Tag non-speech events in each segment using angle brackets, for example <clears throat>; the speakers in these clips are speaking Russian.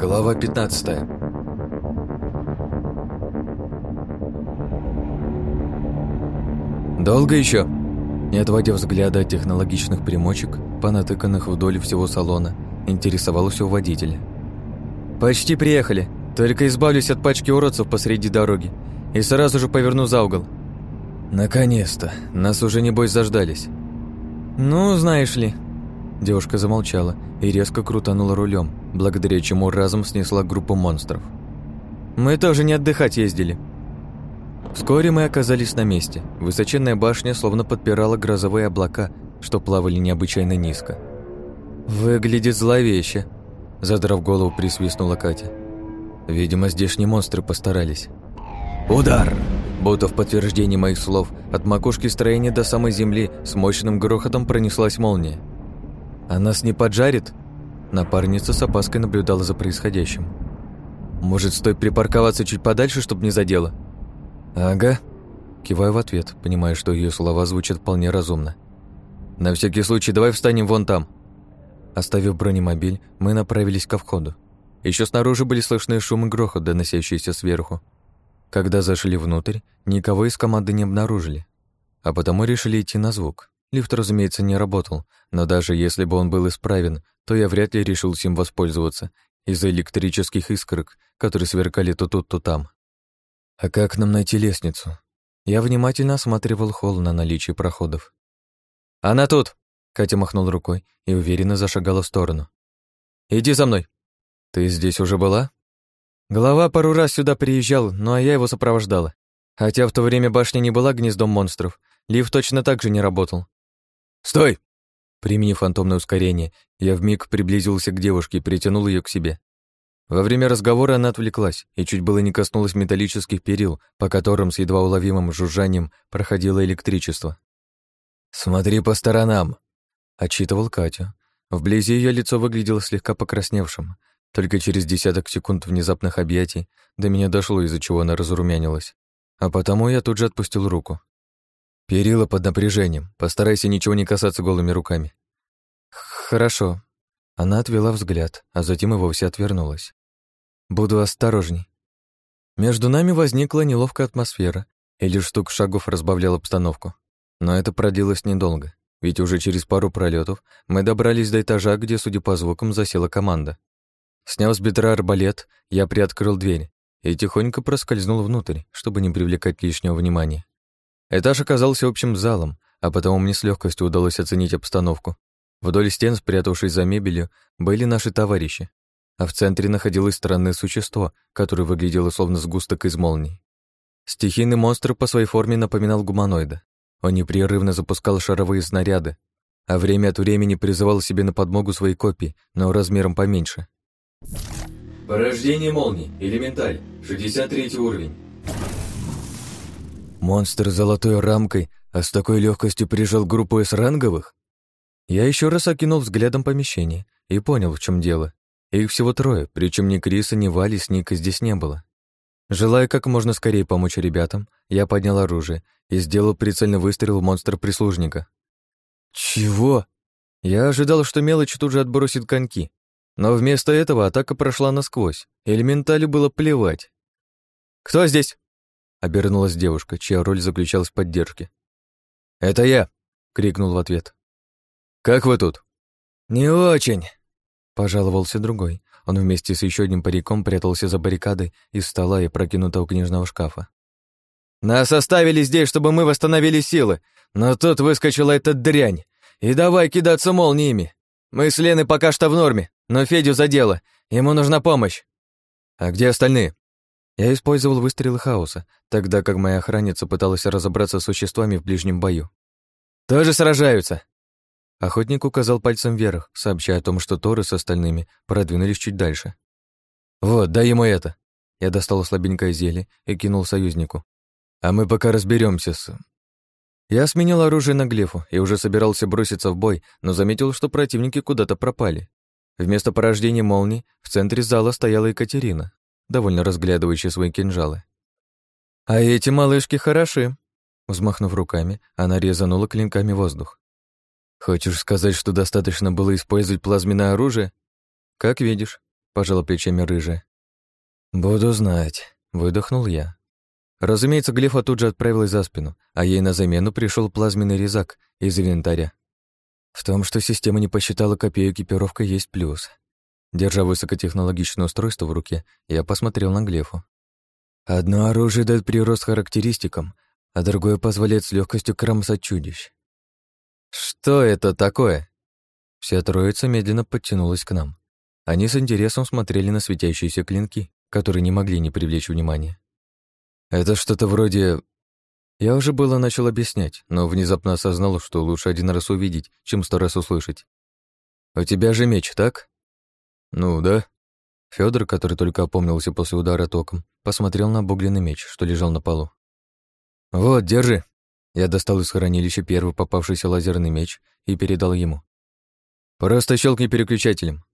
Глава 15 «Долго еще? Не отводя взгляда от технологичных примочек, понатыканных вдоль всего салона, интересовался у водителя. «Почти приехали. Только избавлюсь от пачки уродцев посреди дороги и сразу же поверну за угол». «Наконец-то! Нас уже, небось, заждались». «Ну, знаешь ли...» Девушка замолчала и резко крутанула рулем, благодаря чему разом снесла группу монстров. «Мы тоже не отдыхать ездили. Вскоре мы оказались на месте. Высоченная башня словно подпирала грозовые облака, что плавали необычайно низко. «Выглядит зловеще», — задрав голову, присвистнула Катя. «Видимо, здешние монстры постарались». «Удар!» Будто в подтверждении моих слов, от макушки строения до самой земли с мощным грохотом пронеслась молния. «А нас не поджарит?» Напарница с опаской наблюдала за происходящим. «Может, стоит припарковаться чуть подальше, чтобы не задело?» «Ага». Киваю в ответ, понимая, что ее слова звучат вполне разумно. «На всякий случай давай встанем вон там». Оставив бронемобиль, мы направились ко входу. Еще снаружи были слышны шум и грохот, доносящиеся сверху. Когда зашли внутрь, никого из команды не обнаружили. А потому решили идти на звук. Лифт, разумеется, не работал, но даже если бы он был исправен, то я вряд ли решился им воспользоваться из-за электрических искорок, которые сверкали то тут, то там. А как нам найти лестницу? Я внимательно осматривал холл на наличие проходов. «Она тут!» — Катя махнул рукой и уверенно зашагала в сторону. «Иди за мной!» «Ты здесь уже была?» Глава пару раз сюда приезжал, ну а я его сопровождала. Хотя в то время башня не была гнездом монстров, лифт точно так же не работал. «Стой!» Применив фантомное ускорение, я вмиг приблизился к девушке и притянул ее к себе. Во время разговора она отвлеклась и чуть было не коснулась металлических перил, по которым с едва уловимым жужжанием проходило электричество. «Смотри по сторонам», — отчитывал Катю. Вблизи ее лицо выглядело слегка покрасневшим. Только через десяток секунд внезапных объятий до меня дошло, из-за чего она разрумянилась. А потому я тут же отпустил руку. Перила под напряжением. Постарайся ничего не касаться голыми руками. Хорошо. Она отвела взгляд, а затем и вовсе отвернулась. Буду осторожней. Между нами возникла неловкая атмосфера, и лишь стук шагов разбавлял обстановку. Но это продлилось недолго, ведь уже через пару пролетов мы добрались до этажа, где, судя по звукам, засела команда. Сняв с бедра арбалет, я приоткрыл дверь и тихонько проскользнул внутрь, чтобы не привлекать лишнего внимания. Этаж оказался общим залом, а потому мне с легкостью удалось оценить обстановку. Вдоль стен, спрятавшись за мебелью, были наши товарищи, а в центре находилось странное существо, которое выглядело словно сгусток из молний. Стихийный монстр по своей форме напоминал гуманоида. Он непрерывно запускал шаровые снаряды, а время от времени призывал себе на подмогу свои копии, но размером поменьше. Порождение молний, элементаль, 63 уровень. Монстр с золотой рамкой, а с такой легкостью прижал группу С-ранговых? Я еще раз окинул взглядом помещение и понял, в чем дело. Их всего трое, причем ни Криса, ни Вали с Ника здесь не было. Желая как можно скорее помочь ребятам, я поднял оружие и сделал прицельный выстрел в монстра-прислужника. «Чего?» Я ожидал, что мелочь тут же отбросит коньки, но вместо этого атака прошла насквозь, элементалю было плевать. «Кто здесь?» — обернулась девушка, чья роль заключалась в поддержке. «Это я!» — крикнул в ответ. «Как вы тут?» «Не очень!» Пожаловался другой. Он вместе с еще одним париком прятался за баррикадой из стола и прокинутого книжного шкафа. «Нас оставили здесь, чтобы мы восстановили силы, но тут выскочила эта дрянь. И давай кидаться молниями. Мы с Леной пока что в норме, но Федю задело. Ему нужна помощь». «А где остальные?» Я использовал выстрелы хаоса, тогда как моя охранница пыталась разобраться с существами в ближнем бою. «Тоже сражаются», Охотник указал пальцем вверх, сообщая о том, что Торы с остальными продвинулись чуть дальше. «Вот, дай ему это!» Я достал слабенькое зелье и кинул союзнику. «А мы пока разберемся с...» Я сменил оружие на глефу и уже собирался броситься в бой, но заметил, что противники куда-то пропали. Вместо порождения молнии в центре зала стояла Екатерина, довольно разглядывающая свои кинжалы. «А эти малышки хороши!» Взмахнув руками, она резанула клинками воздух. Хочешь сказать, что достаточно было использовать плазменное оружие? Как видишь. — пожала плечами рыжая. «Буду знать», — выдохнул я. Разумеется, Глефа тут же отправилась за спину, а ей на замену пришел плазменный резак из инвентаря. В том, что система не посчитала копею экипировка, есть плюс. Держа высокотехнологичное устройство в руке, я посмотрел на Глефу. Одно оружие дает прирост характеристикам, а другое позволяет с легкостью кромсать чудищ. «Что это такое?» Вся троица медленно подтянулась к нам. Они с интересом смотрели на светящиеся клинки, которые не могли не привлечь внимания. Это что-то вроде... Я уже было начал объяснять, но внезапно осознал, что лучше один раз увидеть, чем сто раз услышать. «У тебя же меч, так?» «Ну да». Федор, который только опомнился после удара током, посмотрел на обугленный меч, что лежал на полу. «Вот, держи». Я достал из хранилища первый попавшийся лазерный меч и передал ему. «Просто щелкни переключателем».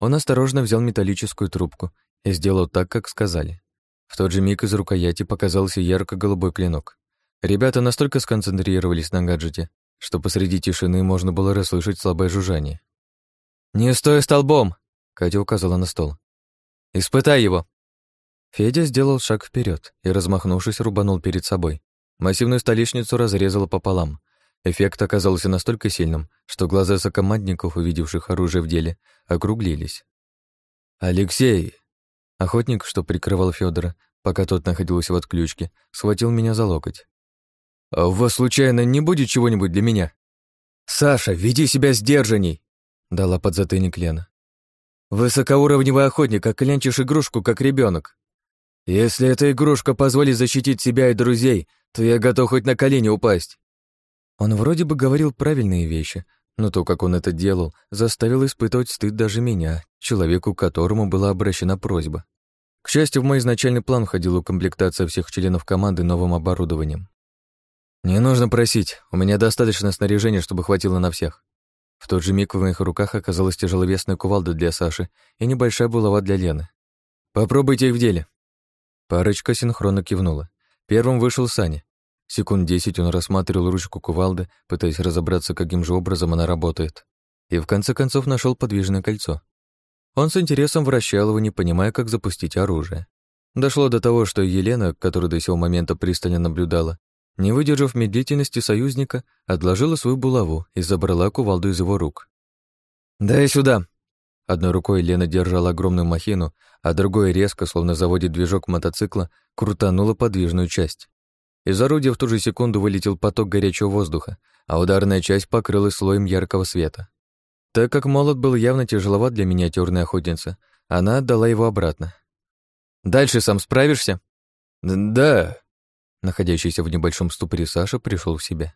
Он осторожно взял металлическую трубку и сделал так, как сказали. В тот же миг из рукояти показался ярко-голубой клинок. Ребята настолько сконцентрировались на гаджете, что посреди тишины можно было расслышать слабое жужжание. «Не стой столбом!» — Катя указала на стол. «Испытай его!» Федя сделал шаг вперед и, размахнувшись, рубанул перед собой. Массивную столешницу разрезало пополам. Эффект оказался настолько сильным, что глаза сокомандников, увидевших оружие в деле, округлились. «Алексей!» Охотник, что прикрывал Федора, пока тот находился в отключке, схватил меня за локоть. «А у вас, случайно, не будет чего-нибудь для меня?» «Саша, веди себя сдержанней!» — дала подзатыльник Лена. «Высокоуровневый охотник, а клянчишь игрушку, как ребенок. Если эта игрушка позволит защитить себя и друзей, то я готов хоть на колени упасть». Он вроде бы говорил правильные вещи, но то, как он это делал, заставило испытывать стыд даже меня, человеку, которому была обращена просьба. К счастью, в мой изначальный план входила укомплектация всех членов команды новым оборудованием. «Не нужно просить, у меня достаточно снаряжения, чтобы хватило на всех». В тот же миг в моих руках оказалась тяжеловесная кувалда для Саши и небольшая булава для Лены. «Попробуйте их в деле». Парочка синхронно кивнула. Первым вышел Саня. Секунд десять он рассматривал ручку кувалды, пытаясь разобраться, каким же образом она работает. И в конце концов нашел подвижное кольцо. Он с интересом вращал его, не понимая, как запустить оружие. Дошло до того, что Елена, которая до сего момента пристально наблюдала, не выдержав медлительности союзника, отложила свою булаву и забрала кувалду из его рук. «Дай сюда!» Одной рукой Лена держала огромную махину, а другой резко, словно заводит движок мотоцикла, крутанула подвижную часть. Из орудия в ту же секунду вылетел поток горячего воздуха, а ударная часть покрылась слоем яркого света. Так как молот был явно тяжеловат для миниатюрной охотницы, она отдала его обратно. «Дальше сам справишься?» «Да». Находящийся в небольшом ступоре Саша пришел в себя.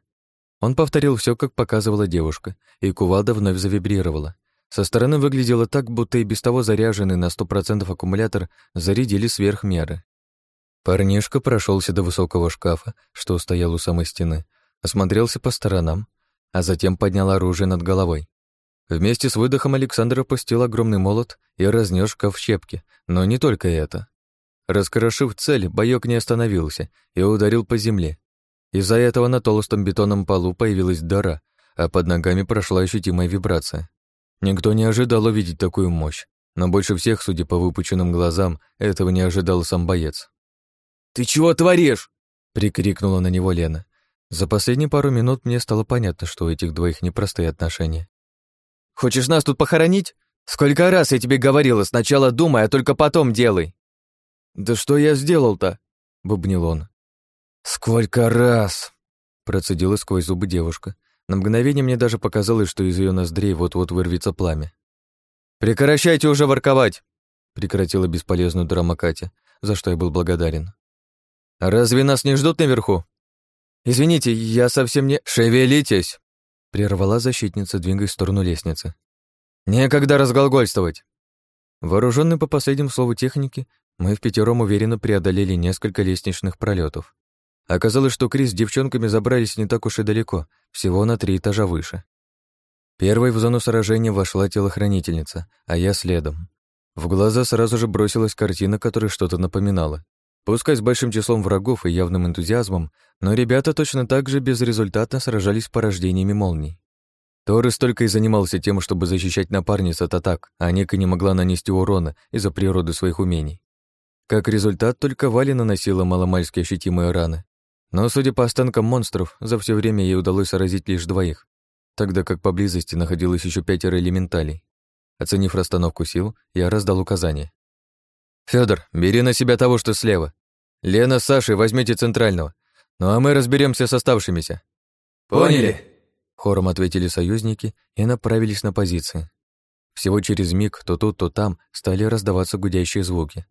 Он повторил все, как показывала девушка, и кувалда вновь завибрировала. Со стороны выглядело так, будто и без того заряженный на сто процентов аккумулятор зарядили сверх меры. Парнишка прошелся до высокого шкафа, что стоял у самой стены, осмотрелся по сторонам, а затем поднял оружие над головой. Вместе с выдохом Александр опустил огромный молот и разнес шкаф в щепки, но не только это. Раскрошив цель, боёк не остановился и ударил по земле. Из-за этого на толстом бетонном полу появилась дыра, а под ногами прошла ощутимая вибрация. Никто не ожидал увидеть такую мощь, но больше всех, судя по выпученным глазам, этого не ожидал сам боец. «Ты чего творишь?» — прикрикнула на него Лена. За последние пару минут мне стало понятно, что у этих двоих непростые отношения. «Хочешь нас тут похоронить? Сколько раз я тебе говорила, сначала думай, а только потом делай!» «Да что я сделал-то?» — бубнил он. «Сколько раз!» — процедила сквозь зубы девушка. На мгновение мне даже показалось, что из ее ноздрей вот-вот вырвется пламя. «Прекращайте уже ворковать!» — прекратила бесполезную драму Катя, за что я был благодарен. «Разве нас не ждут наверху?» «Извините, я совсем не...» «Шевелитесь!» — прервала защитница, двигаясь в сторону лестницы. «Некогда разглагольствовать!» Вооруженные по последнему слову техники, мы в пятером уверенно преодолели несколько лестничных пролетов. Оказалось, что Крис с девчонками забрались не так уж и далеко, всего на три этажа выше. Первой в зону сражения вошла телохранительница, а я следом. В глаза сразу же бросилась картина, которая что-то напоминала. Пускай с большим числом врагов и явным энтузиазмом, но ребята точно так же безрезультатно сражались с порождениями молний. Торрес только и занимался тем, чтобы защищать напарниц от атак, а Ника не могла нанести урона из-за природы своих умений. Как результат, только Валя наносила маломальски ощутимые раны. Но, судя по останкам монстров, за все время ей удалось сразить лишь двоих, тогда как поблизости находилось еще пятеро элементалей. Оценив расстановку сил, я раздал указание. Федор, бери на себя того, что слева. Лена с Сашей возьмите центрального. Ну а мы разберемся с оставшимися». «Поняли!» Хором ответили союзники и направились на позиции. Всего через миг то тут, то там стали раздаваться гудящие звуки.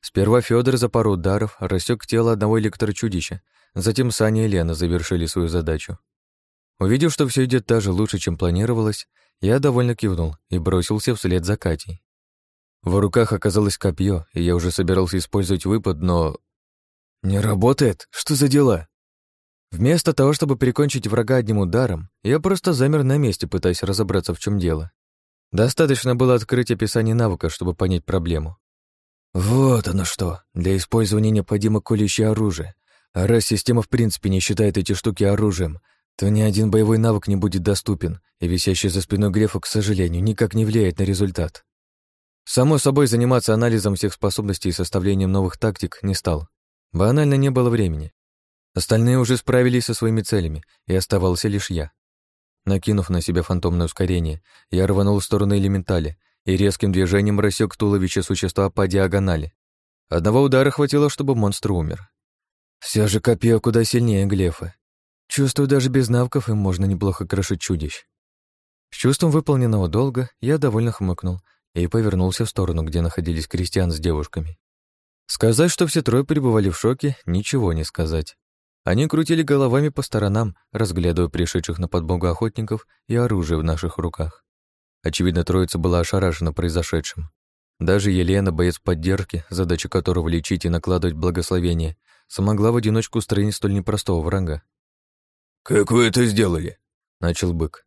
Сперва Федор за пару ударов рассек тело одного электрочудища, затем Саня и Лена завершили свою задачу. Увидев, что все идет даже лучше, чем планировалось, я довольно кивнул и бросился вслед за Катей. В руках оказалось копье, и я уже собирался использовать выпад, но... «Не работает? Что за дела?» Вместо того, чтобы прикончить врага одним ударом, я просто замер на месте, пытаясь разобраться, в чем дело. Достаточно было открыть описание навыка, чтобы понять проблему. Вот оно что. Для использования необходимо колющее оружие. А раз система в принципе не считает эти штуки оружием, то ни один боевой навык не будет доступен, и висящий за спиной Грефа, к сожалению, никак не влияет на результат. Само собой, заниматься анализом всех способностей и составлением новых тактик не стал. Банально не было времени. Остальные уже справились со своими целями, и оставался лишь я. Накинув на себя фантомное ускорение, я рванул в сторону элементали и резким движением рассек туловище существа по диагонали. Одного удара хватило, чтобы монстр умер. Все же копье куда сильнее Глефа. Чувствую, даже без навыков им можно неплохо крошить чудищ. С чувством выполненного долга я довольно хмыкнул и повернулся в сторону, где находились крестьян с девушками. Сказать, что все трое пребывали в шоке, ничего не сказать. Они крутили головами по сторонам, разглядывая пришедших на подмогу охотников и оружие в наших руках. Очевидно, троица была ошарашена произошедшим. Даже Елена, боец поддержки, задача которого лечить и накладывать благословение, смогла в одиночку устранить столь непростого врага. «Как вы это сделали?» — начал бык.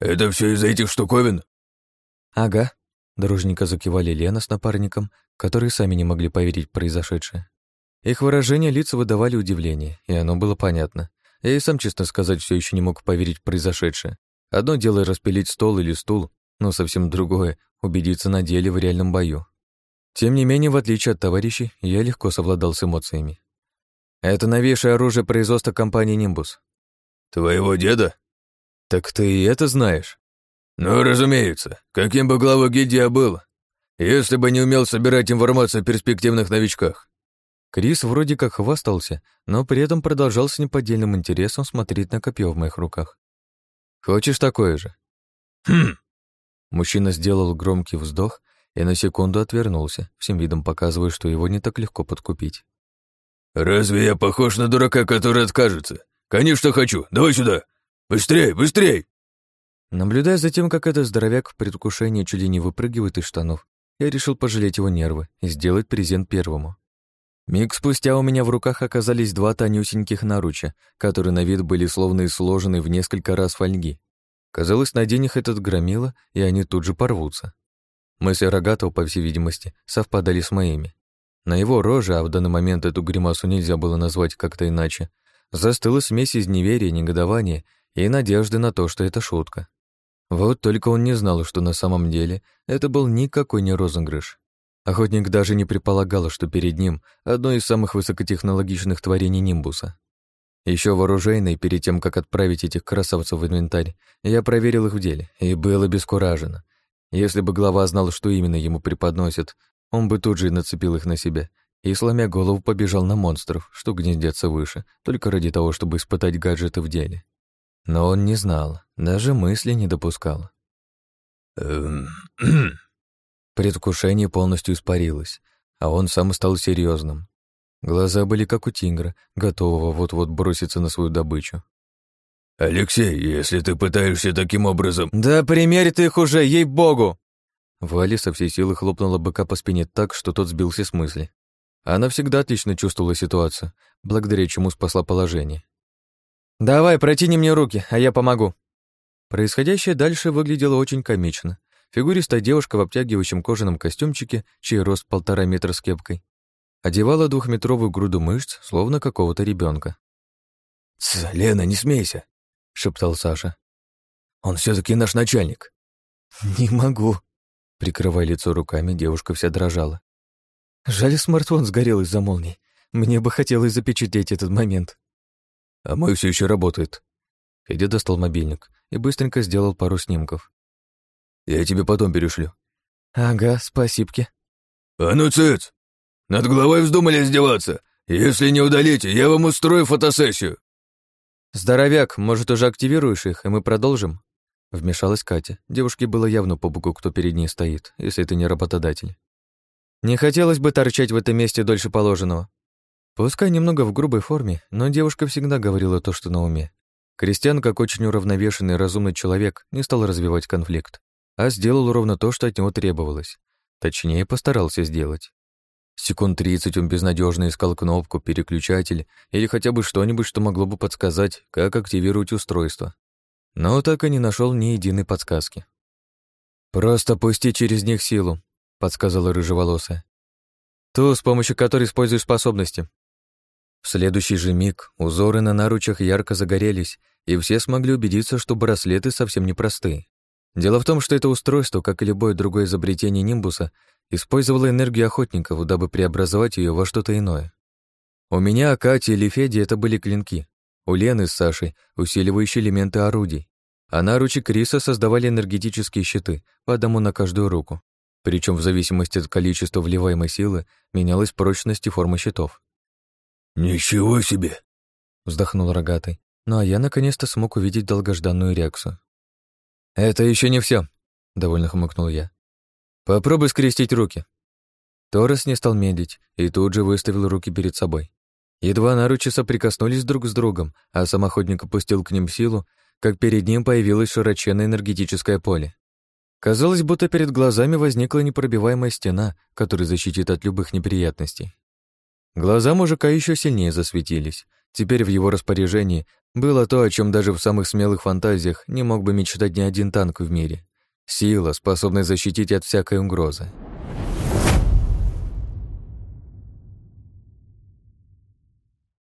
«Это все из-за этих штуковин?» «Ага», Дружненько закивали Лена с напарником, которые сами не могли поверить в произошедшее. Их выражения лиц выдавали удивление, и оно было понятно. Я и сам, честно сказать, все еще не мог поверить в произошедшее. Одно дело распилить стол или стул, но совсем другое — убедиться на деле в реальном бою. Тем не менее, в отличие от товарищей, я легко совладал с эмоциями. Это новейшее оружие производства компании «Нимбус». «Твоего деда?» «Так ты и это знаешь?» «Ну, разумеется, каким бы главой гильдии я был, если бы не умел собирать информацию о перспективных новичках». Крис вроде как хвастался, но при этом продолжал с неподдельным интересом смотреть на копье в моих руках. «Хочешь такое же?» «Хм!» Мужчина сделал громкий вздох и на секунду отвернулся, всем видом показывая, что его не так легко подкупить. «Разве я похож на дурака, который откажется? Конечно хочу, давай сюда! Быстрей, быстрей!» Наблюдая за тем, как этот здоровяк в предвкушении чуть ли не выпрыгивает из штанов, я решил пожалеть его нервы и сделать презент первому. Миг спустя у меня в руках оказались два тонюсеньких наруча, которые на вид были словно и сложены в несколько раз фольги. Казалось, надень их этот громила, и они тут же порвутся. Мысли Рогатого, по всей видимости, совпадали с моими. На его роже, а в данный момент эту гримасу нельзя было назвать как-то иначе, застыла смесь из неверия, негодования и надежды на то, что это шутка. Вот только он не знал, что на самом деле это был никакой не розыгрыш. Охотник даже не предполагал, что перед ним одно из самых высокотехнологичных творений Нимбуса. Еще вооруженный, перед тем, как отправить этих красавцев в инвентарь, я проверил их в деле и был обескуражен. Если бы глава знал, что именно ему преподносят, он бы тут же нацепил их на себя и, сломя голову, побежал на монстров, что гнездятся выше, только ради того, чтобы испытать гаджеты в деле. Но он не знал, даже мысли не допускал. Эм... <clears throat> Предвкушение полностью испарилось, а он сам стал серьезным. Глаза были как у тигра, готового вот-вот броситься на свою добычу. «Алексей, если ты пытаешься таким образом...» «Да примерь ты их уже, ей-богу!» Валя со всей силы хлопнула быка по спине так, что тот сбился с мысли. Она всегда отлично чувствовала ситуацию, благодаря чему спасла положение. «Давай, протяни мне руки, а я помогу». Происходящее дальше выглядело очень комично. Фигуристая девушка в обтягивающем кожаном костюмчике, чей рост полтора метра с кепкой, одевала двухметровую груду мышц, словно какого-то ребенка. «Лена, не смейся!» — шептал Саша. Он все таки наш начальник». «Не могу», — прикрывая лицо руками, девушка вся дрожала. «Жаль, смартфон сгорел из-за молнии. Мне бы хотелось запечатлеть этот момент». «А мой все еще работает». Федя достал мобильник и быстренько сделал пару снимков. «Я тебе потом перешлю». «Ага, спасибки». «А ну, цыц! Над головой вздумали издеваться! Если не удалите, я вам устрою фотосессию!» «Здоровяк, может, уже активируешь их, и мы продолжим?» Вмешалась Катя. Девушке было явно по боку, кто перед ней стоит, если это не работодатель. «Не хотелось бы торчать в этом месте дольше положенного». Пускай немного в грубой форме, но девушка всегда говорила то, что на уме. Кристиан, как очень уравновешенный и разумный человек, не стал развивать конфликт, а сделал ровно то, что от него требовалось. Точнее, постарался сделать. Секунд тридцать он безнадежно искал кнопку, переключатель или хотя бы что-нибудь, что могло бы подсказать, как активировать устройство. Но так и не нашел ни единой подсказки. «Просто пусти через них силу», — подсказала рыжеволосая. «Ту, с помощью которой используешь способности». В следующий же миг узоры на наручах ярко загорелись, и все смогли убедиться, что браслеты совсем непростые. Дело в том, что это устройство, как и любое другое изобретение Нимбуса, использовало энергию охотников, дабы преобразовать ее во что-то иное. У меня, Кати или Феди это были клинки. У Лены с Сашей усиливающие элементы орудий. А наручи Криса создавали энергетические щиты, по одному на каждую руку. Причем в зависимости от количества вливаемой силы менялась прочность и форма щитов. «Ничего себе!» — вздохнул рогатый. Ну а я наконец-то смог увидеть долгожданную реакцию. «Это еще не все, довольно хмыкнул я. «Попробуй скрестить руки». Торрес не стал медлить и тут же выставил руки перед собой. Едва наручи соприкоснулись друг с другом, а самоходник опустил к ним силу, как перед ним появилось широченное энергетическое поле. Казалось, будто перед глазами возникла непробиваемая стена, которая защитит от любых неприятностей. Глаза мужика еще сильнее засветились. Теперь в его распоряжении было то, о чем даже в самых смелых фантазиях не мог бы мечтать ни один танк в мире. Сила, способная защитить от всякой угрозы.